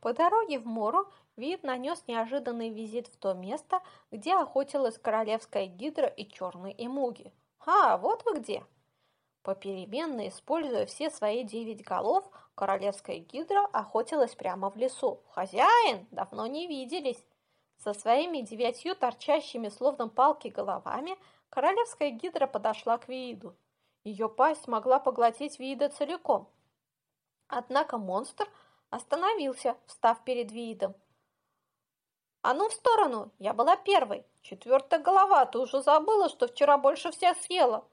По дороге в Мору Вид нанес неожиданный визит в то место, где охотилась королевская гидра и черные эмуги. «А, вот вы где!» Попеременно, используя все свои девять голов, королевская гидра охотилась прямо в лесу. «Хозяин! Давно не виделись!» Со своими девятью торчащими, словно палки, головами королевская гидра подошла к Вииду. Ее пасть могла поглотить Виида целиком. Однако монстр остановился, встав перед Виидом. «А ну в сторону! Я была первой! Четвертая голова, ты уже забыла, что вчера больше всех съела!»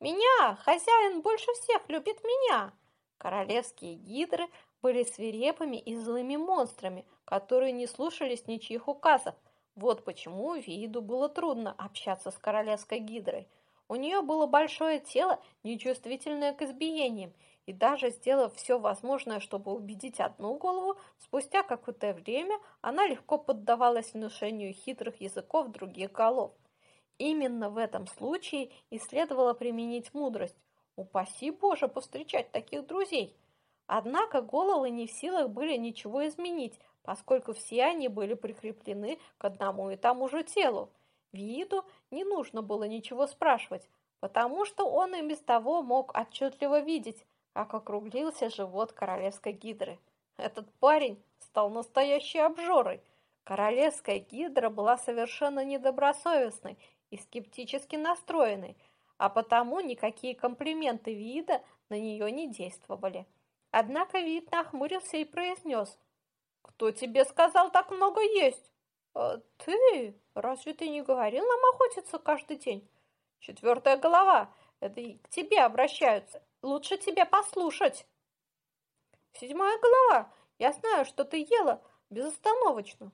«Меня! Хозяин больше всех любит меня!» Королевские гидры были свирепыми и злыми монстрами, которые не слушались ничьих указов. Вот почему Вииду было трудно общаться с королевской гидрой. У нее было большое тело, нечувствительное к избиениям, и даже сделав все возможное, чтобы убедить одну голову, спустя какое-то время она легко поддавалась внушению хитрых языков других голов. Именно в этом случае и следовало применить мудрость. Упаси Боже повстречать таких друзей. Однако головы не в силах были ничего изменить, поскольку все они были прикреплены к одному и тому же телу. Виду не нужно было ничего спрашивать, потому что он и без того мог отчетливо видеть, как округлился живот королевской гидры. Этот парень стал настоящей обжорой. Королевская гидра была совершенно недобросовестной и скептически настроенной, а потому никакие комплименты вида на нее не действовали. Однако вид нахмурился и произнес. «Кто тебе сказал так много есть?» «А «Ты? Разве ты не говорил нам охотиться каждый день?» «Четвертая голова. Это и к тебе обращаются. Лучше тебе послушать». «Седьмая голова. Я знаю, что ты ела безостановочно.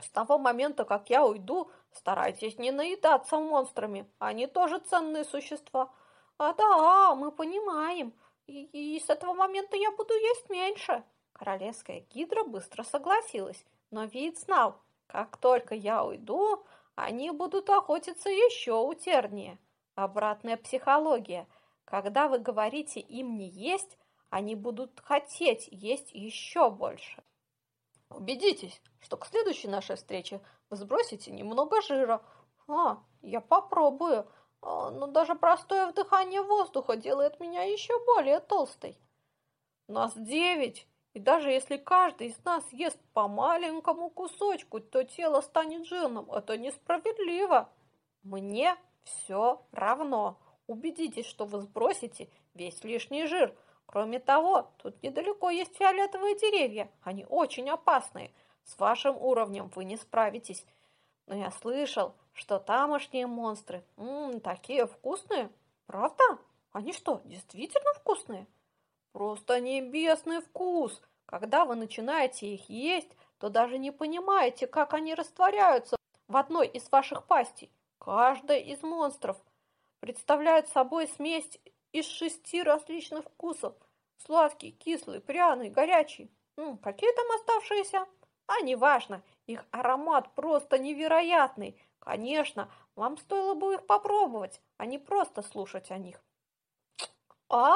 С того момента, как я уйду, старайтесь не наедаться монстрами. Они тоже ценные существа. А да, мы понимаем. И, и с этого момента я буду есть меньше. Королевская гидра быстро согласилась, но вид знал, как только я уйду, они будут охотиться еще утернее. Обратная психология. Когда вы говорите им не есть, они будут хотеть есть еще больше. Убедитесь, что к следующей нашей встрече вы сбросите немного жира. А, я попробую. А, но даже простое вдыхание воздуха делает меня еще более толстой. Нас девять, и даже если каждый из нас ест по маленькому кусочку, то тело станет жирным. Это несправедливо. Мне все равно. Убедитесь, что вы сбросите весь лишний жир – Кроме того, тут недалеко есть фиолетовые деревья. Они очень опасные. С вашим уровнем вы не справитесь. Но я слышал, что тамошние монстры, ммм, такие вкусные. Правда? Они что, действительно вкусные? Просто небесный вкус. Когда вы начинаете их есть, то даже не понимаете, как они растворяются в одной из ваших пастей. Каждая из монстров представляет собой смесь из шести различных вкусов. Сладкий, кислый, пряный, горячий. Ну, какие там оставшиеся? А неважно, их аромат просто невероятный. Конечно, вам стоило бы их попробовать, а не просто слушать о них. А?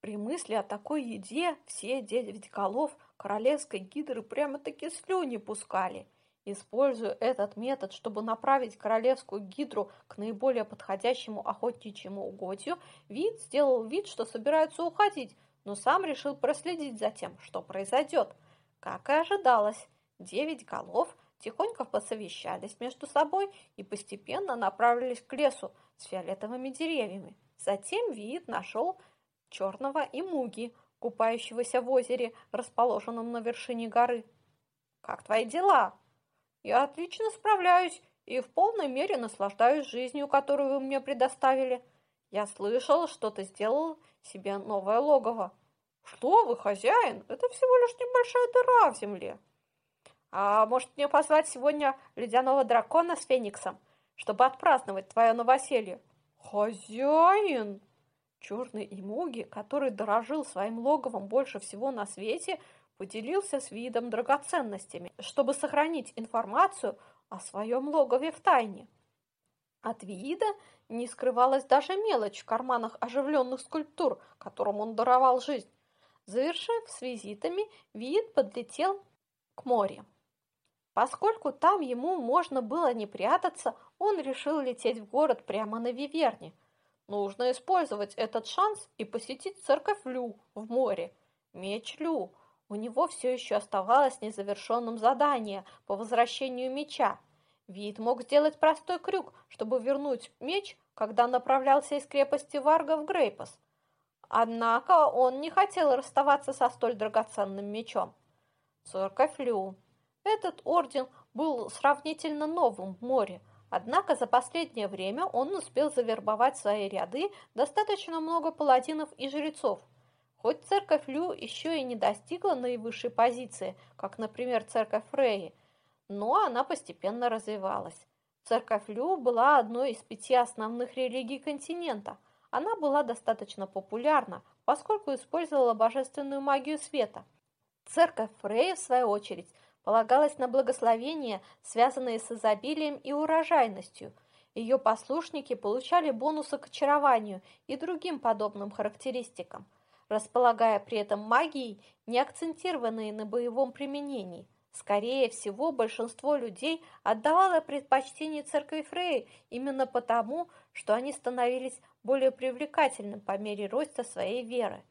При мысли о такой еде все девять голов королевской гидры прямо-таки слюни пускали – Используя этот метод, чтобы направить королевскую гидру к наиболее подходящему охотничьему угодью, вид сделал вид, что собирается уходить, но сам решил проследить за тем, что произойдет. Как и ожидалось, девять голов тихонько посовещались между собой и постепенно направились к лесу с фиолетовыми деревьями. Затем вид нашел черного имуги, купающегося в озере, расположенном на вершине горы. «Как твои дела?» Я отлично справляюсь и в полной мере наслаждаюсь жизнью, которую вы мне предоставили. Я слышал, что ты сделал себе новое логово. Что вы, хозяин? Это всего лишь небольшая дыра в земле. А может мне позвать сегодня ледяного дракона с фениксом, чтобы отпраздновать твое новоселье? Хозяин! Черный Имуги, который дорожил своим логовом больше всего на свете, поделился с видом драгоценностями, чтобы сохранить информацию о своем логове в тайне. От вида не скрывалась даже мелочь в карманах оживленных скульптур, которым он даровал жизнь. Завершив с визитами, Виит подлетел к морю. Поскольку там ему можно было не прятаться, он решил лететь в город прямо на Виверне. Нужно использовать этот шанс и посетить церковь Лю в море. Меч Лю. У него все еще оставалось незавершенным задание по возвращению меча. Вид мог сделать простой крюк, чтобы вернуть меч, когда направлялся из крепости Варга в Грейпас. Однако он не хотел расставаться со столь драгоценным мечом. Церковь Лю. Этот орден был сравнительно новым в море, однако за последнее время он успел завербовать в свои ряды достаточно много паладинов и жрецов. Хоть церковь Лю еще и не достигла наивысшей позиции, как, например, церковь Фреи, но она постепенно развивалась. Церковь Лю была одной из пяти основных религий континента. Она была достаточно популярна, поскольку использовала божественную магию света. Церковь Фреи, в свою очередь, полагалась на благословения, связанные с изобилием и урожайностью. Ее послушники получали бонусы к очарованию и другим подобным характеристикам, располагая при этом магией, не акцентированной на боевом применении. Скорее всего, большинство людей отдавало предпочтение церкви Фреи именно потому, что они становились более привлекательными по мере роста своей веры.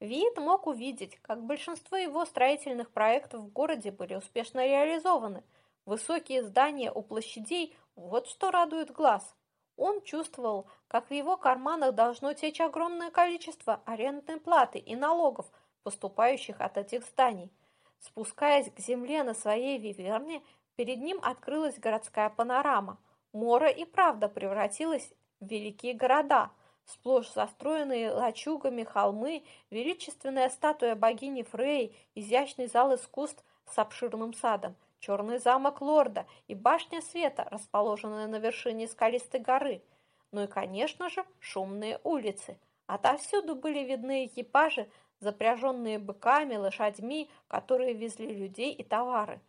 Вид мог увидеть, как большинство его строительных проектов в городе были успешно реализованы. Высокие здания у площадей – вот что радует глаз. Он чувствовал, как в его карманах должно течь огромное количество арендной платы и налогов, поступающих от этих зданий. Спускаясь к земле на своей виверне, перед ним открылась городская панорама. Мора и правда превратилась в великие города – Сплошь застроенные лачугами холмы, величественная статуя богини Фрей, изящный зал искусств с обширным садом, черный замок лорда и башня света, расположенная на вершине скалистой горы. Ну и, конечно же, шумные улицы. Отовсюду были видны экипажи, запряженные быками, лошадьми, которые везли людей и товары.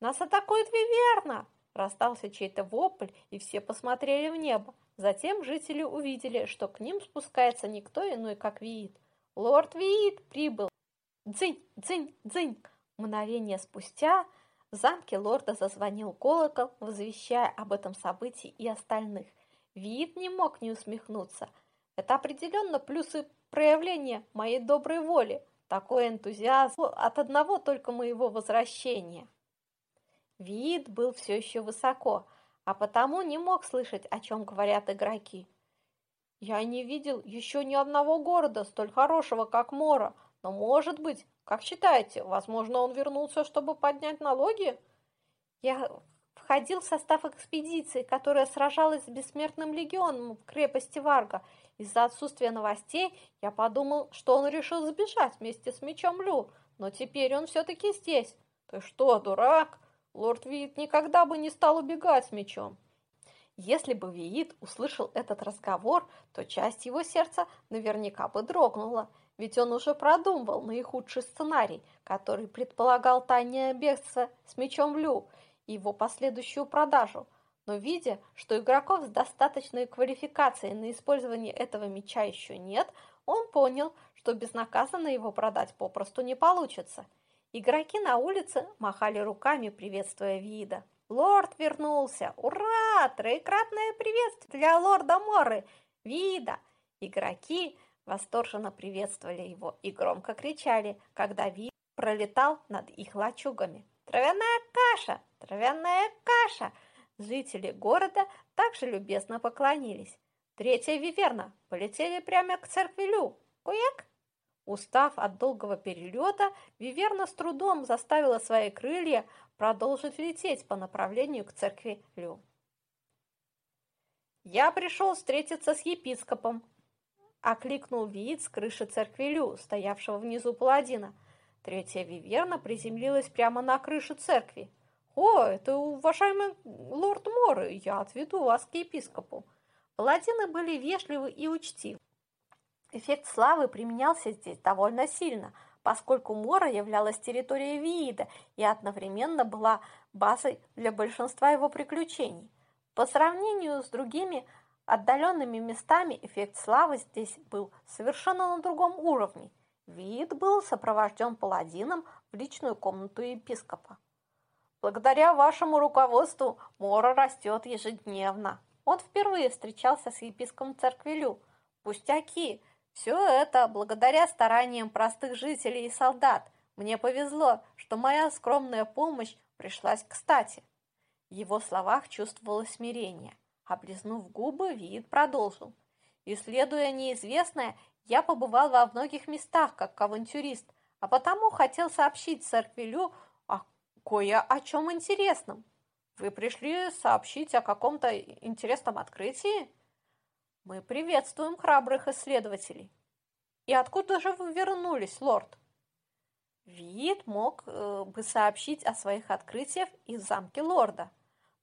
«Нас атакует Виверна!» Раздался чей-то вопль, и все посмотрели в небо. Затем жители увидели, что к ним спускается никто иной, как Виит. «Лорд Виит прибыл!» «Дзынь! Дзынь! Дзынь!» Мгновение спустя в замке лорда зазвонил колокол, возвещая об этом событии и остальных. Виит не мог не усмехнуться. Это определенно плюсы проявления моей доброй воли. Такой энтузиазм от одного только моего возвращения. Вид был все еще высоко, а потому не мог слышать, о чем говорят игроки. Я не видел еще ни одного города столь хорошего, как Мора, но, может быть, как считаете, возможно, он вернулся, чтобы поднять налоги? Я входил в состав экспедиции, которая сражалась с Бессмертным легионом в крепости Варга. Из-за отсутствия новостей я подумал, что он решил сбежать вместе с мечом Лю, но теперь он все-таки здесь. Ты что, дурак? Лорд Виит никогда бы не стал убегать с мечом. Если бы Виит услышал этот разговор, то часть его сердца наверняка бы дрогнула, ведь он уже продумывал наихудший сценарий, который предполагал тайное бегство с мечом Лю и его последующую продажу. Но видя, что игроков с достаточной квалификацией на использование этого меча еще нет, он понял, что безнаказанно его продать попросту не получится – Игроки на улице махали руками, приветствуя вида. Лорд вернулся! Ура! Троекратное приветствие для лорда Моры! Вида! Игроки восторженно приветствовали его и громко кричали, когда вид пролетал над их лачугами. «Травяная каша! Травяная каша!» Жители города также любезно поклонились. Третья виверна полетели прямо к церкви Лю. Куяк! Устав от долгого перелета, Виверна с трудом заставила свои крылья продолжить лететь по направлению к церкви Лю. «Я пришел встретиться с епископом», — окликнул Виит с крыши церкви Лю, стоявшего внизу паладина. Третья Виверна приземлилась прямо на крышу церкви. «О, это уважаемый лорд Моры, я отведу вас к епископу». Паладины были вежливы и учтивы. Эффект славы применялся здесь довольно сильно, поскольку Мора являлась территорией Виида и одновременно была базой для большинства его приключений. По сравнению с другими отдаленными местами эффект славы здесь был совершенно на другом уровне. Вид был сопровожден паладином в личную комнату епископа. Благодаря вашему руководству Мора растет ежедневно. Он впервые встречался с епископом Церквилю. Пустяки! Все это благодаря стараниям простых жителей и солдат. Мне повезло, что моя скромная помощь пришлась кстати. В его словах чувствовалось смирение. Облизнув губы, Виит продолжил. Исследуя неизвестное, я побывал во многих местах как авантюрист, а потому хотел сообщить Церквилю о кое о чем интересном. Вы пришли сообщить о каком-то интересном открытии? Мы приветствуем храбрых исследователей. И откуда же вы вернулись, лорд? Вид мог э, бы сообщить о своих открытиях из замки лорда,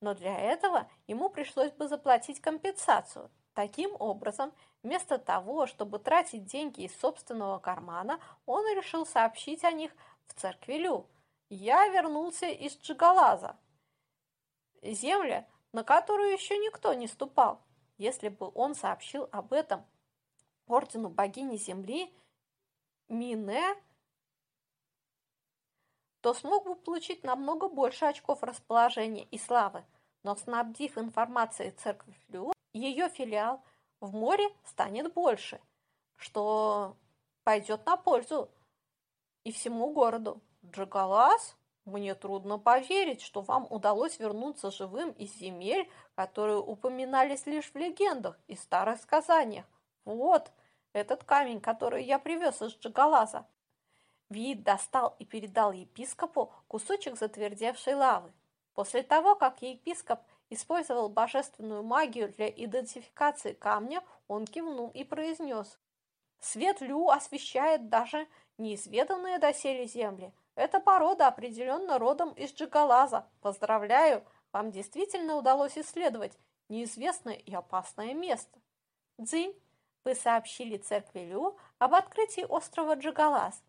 но для этого ему пришлось бы заплатить компенсацию. Таким образом, вместо того, чтобы тратить деньги из собственного кармана, он решил сообщить о них в церквилю. Я вернулся из Джигалаза, земля, на которую еще никто не ступал. Если бы он сообщил об этом ордену богини земли Мине, то смог бы получить намного больше очков расположения и славы, но снабдив информацией церковь Лю, ее филиал в море станет больше, что пойдет на пользу и всему городу. Джагалас, мне трудно поверить, что вам удалось вернуться живым из земель, которые упоминались лишь в легендах и старых сказаниях. Вот, этот камень, который я привез из Джагалаза. Вид достал и передал епископу кусочек затвердевшей лавы. После того, как епископ использовал божественную магию для идентификации камня, он кивнул и произнес. «Свет Лю освещает даже неизведанные доселе земли. Эта порода определенно родом из Джигалаза. Поздравляю, вам действительно удалось исследовать неизвестное и опасное место. Дзинь, вы сообщили церкви Лю об открытии острова Джигалаз.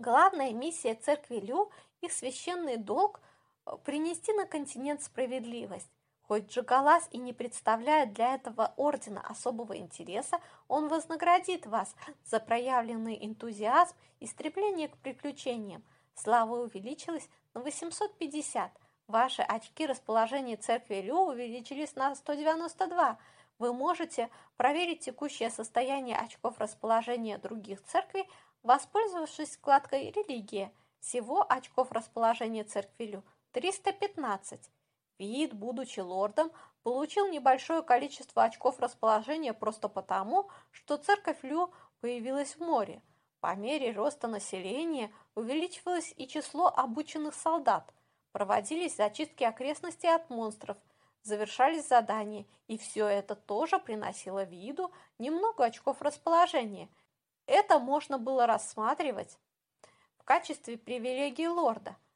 Главная миссия церкви Лю, их священный долг э, – принести на континент справедливость. Хоть Джигалас и не представляет для этого ордена особого интереса, он вознаградит вас за проявленный энтузиазм и стремление к приключениям. Слава увеличилась на 850. Ваши очки расположения церкви Лю увеличились на 192. Вы можете проверить текущее состояние очков расположения других церквей, воспользовавшись вкладкой «Религия». Всего очков расположения церкви Лю 315. Вид, будучи лордом, получил небольшое количество очков расположения просто потому, что церковь Лю появилась в море. По мере роста населения увеличивалось и число обученных солдат, проводились зачистки окрестностей от монстров, завершались задания, и все это тоже приносило виду немного очков расположения. Это можно было рассматривать в качестве привилегии лорда –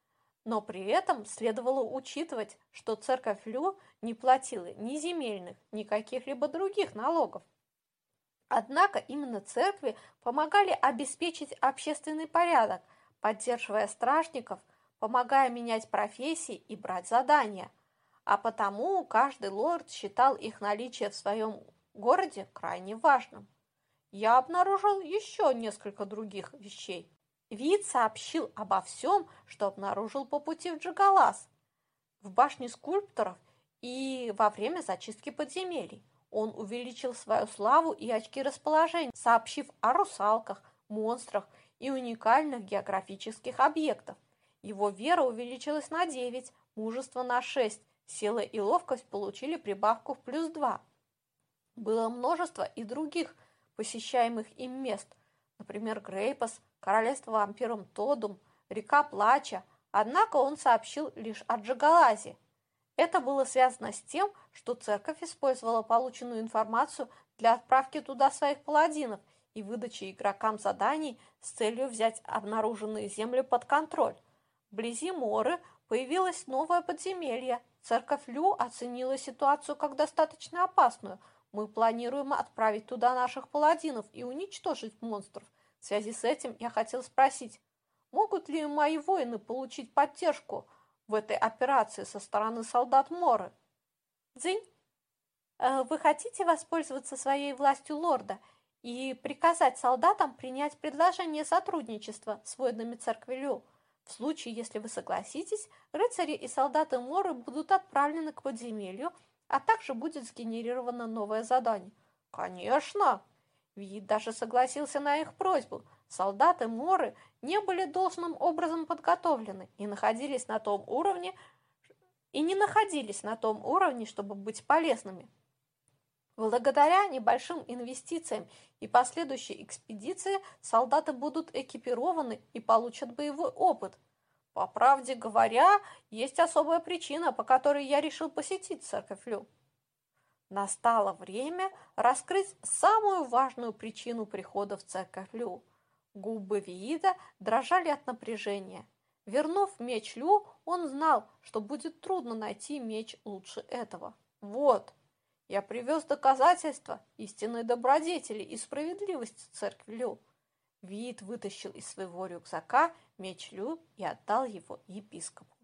но при этом следовало учитывать, что церковь Лю не платила ни земельных, ни каких-либо других налогов. Однако именно церкви помогали обеспечить общественный порядок, поддерживая стражников, помогая менять профессии и брать задания. А потому каждый лорд считал их наличие в своем городе крайне важным. Я обнаружил еще несколько других вещей. Вид сообщил обо всем, что обнаружил по пути в Джигалас, в башне скульпторов и во время зачистки подземелий. Он увеличил свою славу и очки расположения, сообщив о русалках, монстрах и уникальных географических объектах. Его вера увеличилась на 9, мужество на 6, сила и ловкость получили прибавку в плюс 2. Было множество и других посещаемых им мест, например, Грейпас, королевство вампиром Тодум, река Плача, однако он сообщил лишь о Джагалазе. Это было связано с тем, что церковь использовала полученную информацию для отправки туда своих паладинов и выдачи игрокам заданий с целью взять обнаруженные земли под контроль. Вблизи Моры появилось новое подземелье. Церковь Лю оценила ситуацию как достаточно опасную. Мы планируем отправить туда наших паладинов и уничтожить монстров – в связи с этим я хотел спросить, могут ли мои воины получить поддержку в этой операции со стороны солдат Моры? Дзинь, э, вы хотите воспользоваться своей властью лорда и приказать солдатам принять предложение сотрудничества с воинами церкви Лю. В случае, если вы согласитесь, рыцари и солдаты Моры будут отправлены к подземелью, а также будет сгенерировано новое задание. Конечно! Вид даже согласился на их просьбу. Солдаты Моры не были должным образом подготовлены и находились на том уровне, и не находились на том уровне, чтобы быть полезными. Благодаря небольшим инвестициям и последующей экспедиции солдаты будут экипированы и получат боевой опыт. По правде говоря, есть особая причина, по которой я решил посетить церковь Лю. Настало время раскрыть самую важную причину прихода в церковь Лю. Губы Виида дрожали от напряжения. Вернув меч Лю, он знал, что будет трудно найти меч лучше этого. Вот, я привез доказательства истинной добродетели и справедливости церкви Лю. Вид вытащил из своего рюкзака меч Лю и отдал его епископу.